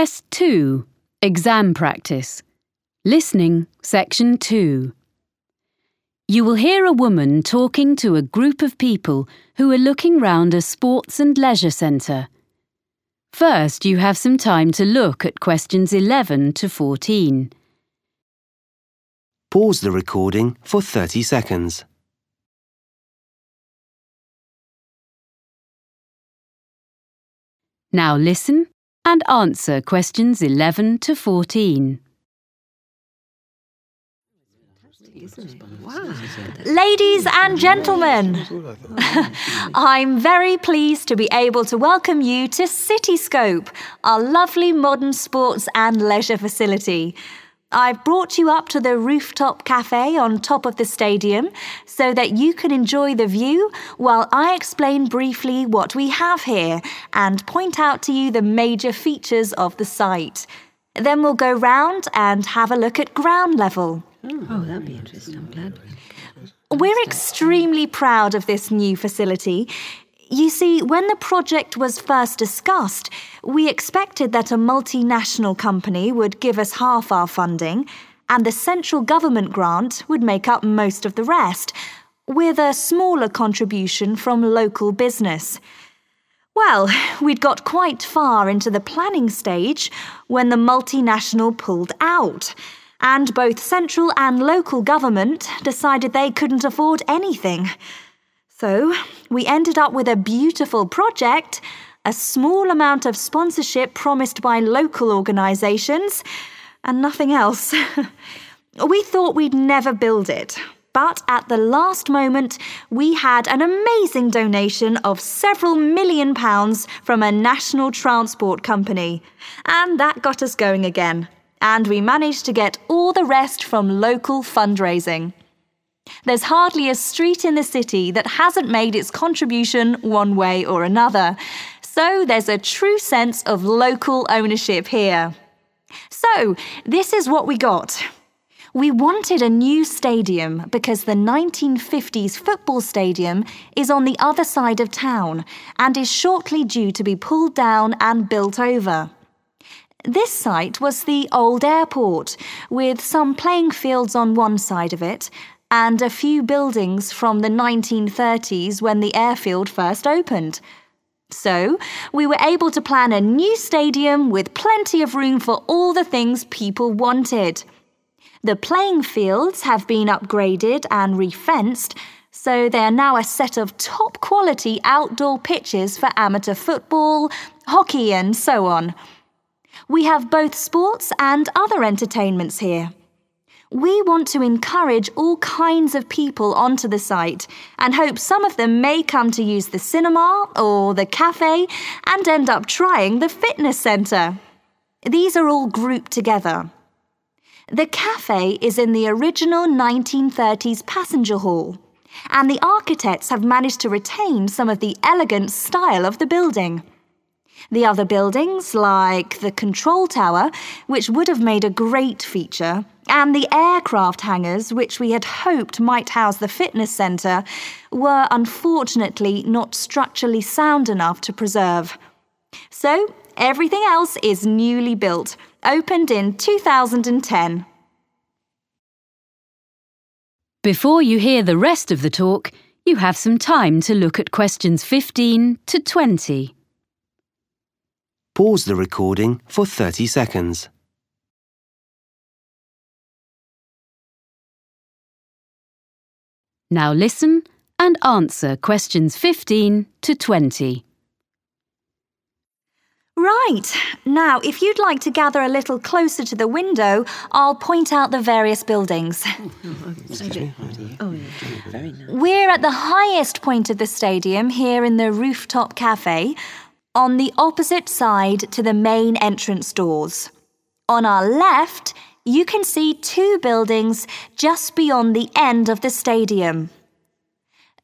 Test 2 Exam Practice. Listening, Section 2. You will hear a woman talking to a group of people who are looking round a sports and leisure centre. First, you have some time to look at questions 11 to 14. Pause the recording for 30 seconds. Now listen and answer questions 11 to 14. Ladies and gentlemen, I'm very pleased to be able to welcome you to Cityscope, our lovely modern sports and leisure facility. I've brought you up to the rooftop cafe on top of the stadium so that you can enjoy the view while I explain briefly what we have here and point out to you the major features of the site. Then we'll go round and have a look at ground level. Oh, that'd be interesting. I'm glad. We're extremely proud of this new facility. You see, when the project was first discussed, we expected that a multinational company would give us half our funding, and the central government grant would make up most of the rest, with a smaller contribution from local business. Well, we'd got quite far into the planning stage when the multinational pulled out, and both central and local government decided they couldn't afford anything. So, we ended up with a beautiful project, a small amount of sponsorship promised by local organisations, and nothing else. we thought we'd never build it. But at the last moment, we had an amazing donation of several million pounds from a national transport company. And that got us going again. And we managed to get all the rest from local fundraising. There's hardly a street in the city that hasn't made its contribution one way or another. So there's a true sense of local ownership here. So, this is what we got. We wanted a new stadium because the 1950s football stadium is on the other side of town and is shortly due to be pulled down and built over. This site was the old airport, with some playing fields on one side of it and a few buildings from the 1930s when the airfield first opened. So, we were able to plan a new stadium with plenty of room for all the things people wanted. The playing fields have been upgraded and refenced, so they are now a set of top quality outdoor pitches for amateur football, hockey, and so on. We have both sports and other entertainments here. We want to encourage all kinds of people onto the site and hope some of them may come to use the cinema or the cafe and end up trying the fitness centre. These are all grouped together. The cafe is in the original 1930s passenger hall, and the architects have managed to retain some of the elegant style of the building. The other buildings, like the control tower, which would have made a great feature, and the aircraft hangars, which we had hoped might house the fitness centre, were unfortunately not structurally sound enough to preserve. So, everything else is newly built, opened in 2010. Before you hear the rest of the talk, you have some time to look at questions 15 to 20. Pause the recording for 30 seconds. Now listen and answer questions 15 to 20. Right. Now, if you'd like to gather a little closer to the window, I'll point out the various buildings. Oh, oh, yeah. Very nice. We're at the highest point of the stadium here in the rooftop cafe, on the opposite side to the main entrance doors. On our left, you can see two buildings just beyond the end of the stadium.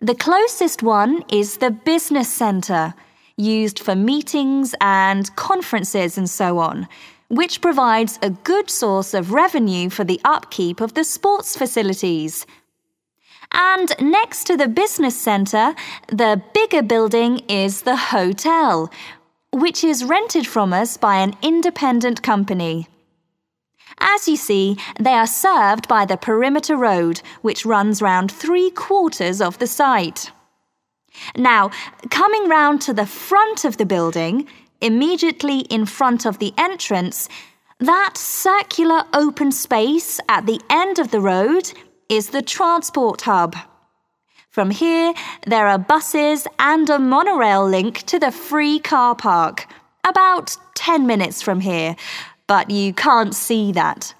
The closest one is the business centre, used for meetings and conferences and so on, which provides a good source of revenue for the upkeep of the sports facilities. And next to the business centre, the bigger building is the hotel, which is rented from us by an independent company. As you see, they are served by the perimeter road, which runs round three quarters of the site. Now, coming round to the front of the building, immediately in front of the entrance, that circular open space at the end of the road is the transport hub. From here, there are buses and a monorail link to the free car park, about 10 minutes from here, but you can't see that.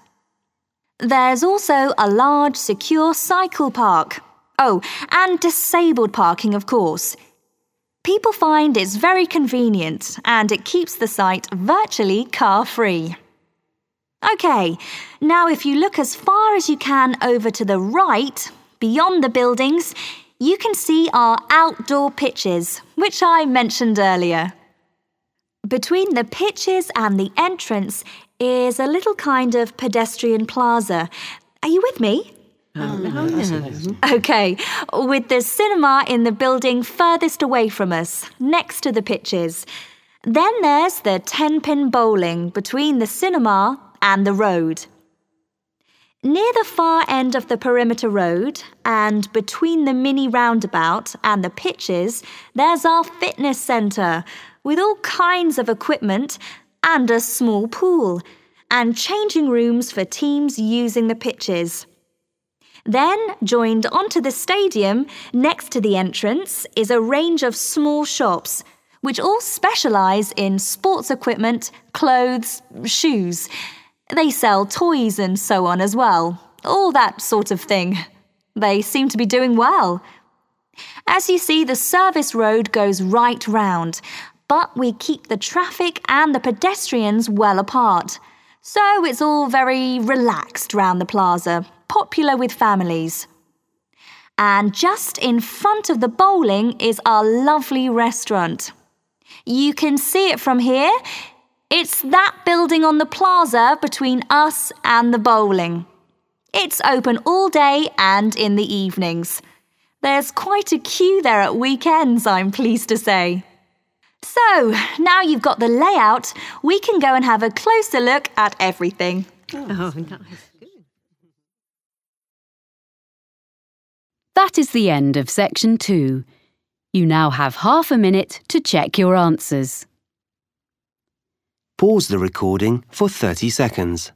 There's also a large secure cycle park. Oh, and disabled parking, of course. People find it's very convenient and it keeps the site virtually car free. OK, now if you look as far as you can over to the right, beyond the buildings, you can see our outdoor pitches, which I mentioned earlier. Between the pitches and the entrance is a little kind of pedestrian plaza. Are you with me? Oh, oh, okay, with the cinema in the building furthest away from us, next to the pitches. Then there's the 10 pin bowling between the cinema and the road. Near the far end of the perimeter road and between the mini roundabout and the pitches, there's our fitness centre with all kinds of equipment and a small pool and changing rooms for teams using the pitches. Then, joined onto the stadium, next to the entrance, is a range of small shops, which all specialise in sports equipment, clothes, shoes. They sell toys and so on as well, all that sort of thing. They seem to be doing well. As you see, the service road goes right round, but we keep the traffic and the pedestrians well apart. So it's all very relaxed round the plaza, popular with families. And just in front of the bowling is our lovely restaurant. You can see it from here. It's that building on the plaza between us and the bowling. It's open all day and in the evenings. There's quite a queue there at weekends, I'm pleased to say. So, now you've got the layout, we can go and have a closer look at everything. Oh, nice. That is the end of section two. You now have half a minute to check your answers. Pause the recording for 30 seconds.